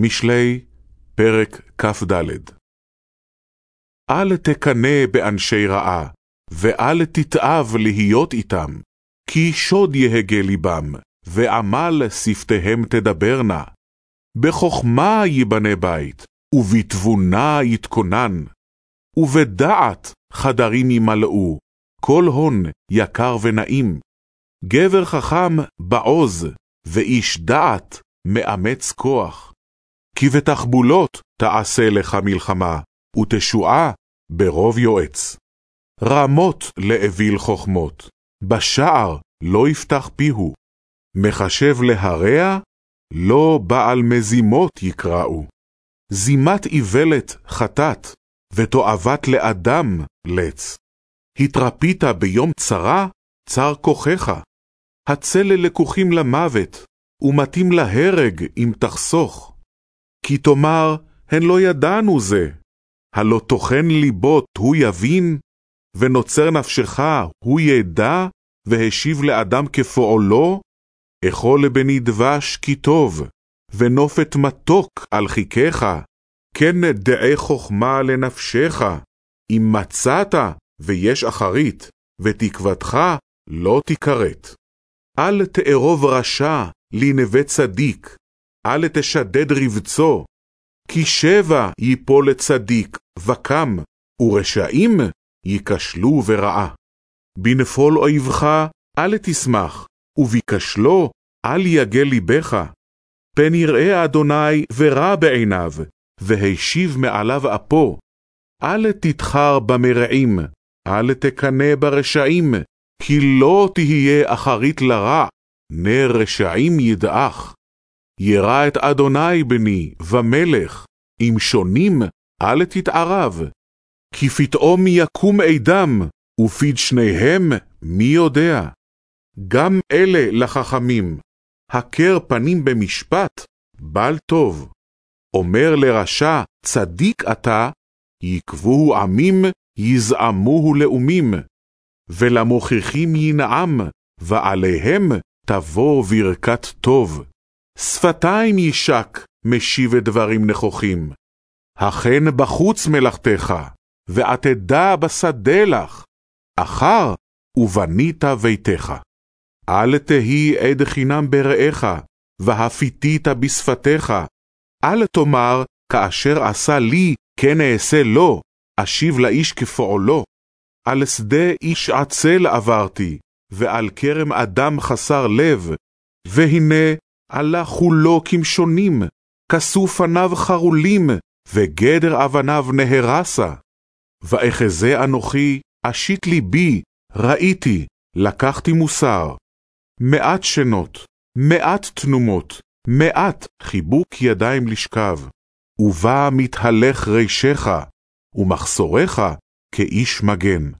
משלי, פרק כ"ד אל תקנא באנשי רעה, ואל תתאב להיות איתם, כי שוד יהגה ליבם, ועמל שפתיהם תדברנה. בחכמה ייבנה בית, ובתבונה יתכונן, ובדעת חדרים ימלאו, כל הון יקר ונעים. גבר חכם בעוז, ואיש דעת מאמץ כוח. כי בתחבולות תעשה לך מלחמה, ותשועה ברוב יועץ. רמות לאוויל חכמות, בשער לא יפתח פיהו. מחשב להרע, לא בעל מזימות יקראו. זימת איוולת חטאת, ותועבת לאדם לץ. התרפית ביום צרה, צר כוחך. הצל ללקוחים למוות, ומתאים להרג אם תחסוך. כי תאמר, הן לא ידענו זה. הלא טוחן ליבות הוא יבין, ונוצר נפשך הוא ידע, והשיב לאדם כפועלו, אכול בני דבש כי טוב, ונופת מתוק על חיכך, כן דעי חכמה לנפשך, אם מצאת ויש אחרית, ותקוותך לא תיכרת. אל תארוב רשע לנווה צדיק, אל תשדד רבצו, כי שבע יפול לצדיק, וקם, ורשעים ייכשלו ברעה. בנפול אויבך אל תשמח, ובכשלו אל יגל ליבך. פן יראה אדוני ורע בעיניו, והשיב מעליו אפו. אל תתחר במרעים, אל תקנא ברשעים, כי לא תהיה אחרית לרע, נר רשעים ידעך. ירא את אדוני בני, ומלך, אם שונים, אל תתערב. כי פתאום יקום עדם, ופית שניהם, מי יודע? גם אלה לחכמים, הכר פנים במשפט, בל טוב. אומר לרשע, צדיק אתה, יקבוהו עמים, יזעמוהו לאומים. ולמוכיחים ינעם, ועליהם תבוא ברכת טוב. שפתיים יישק, משיב את דברים נכוחים. הכן בחוץ מלאכתך, ועתדה בשדה לך, אחר ובנית ביתך. אל תהי עד חינם ברעך, והפיתית בשפתיך. אל תאמר, כאשר עשה לי, כן אעשה לו, אשיב לאיש כפועלו. על שדה איש עצל עברתי, ועל כרם אדם חסר לב, והנה עלה חולו כמשונים, כסו פניו חרולים, וגדר אבניו נהרסה. ואחזה אנוכי, אשית ליבי, ראיתי, לקחתי מוסר. מעט שנות, מעט תנומות, מעט חיבוק ידיים לשכב, ובא מתהלך רישך, ומחסורך כאיש מגן.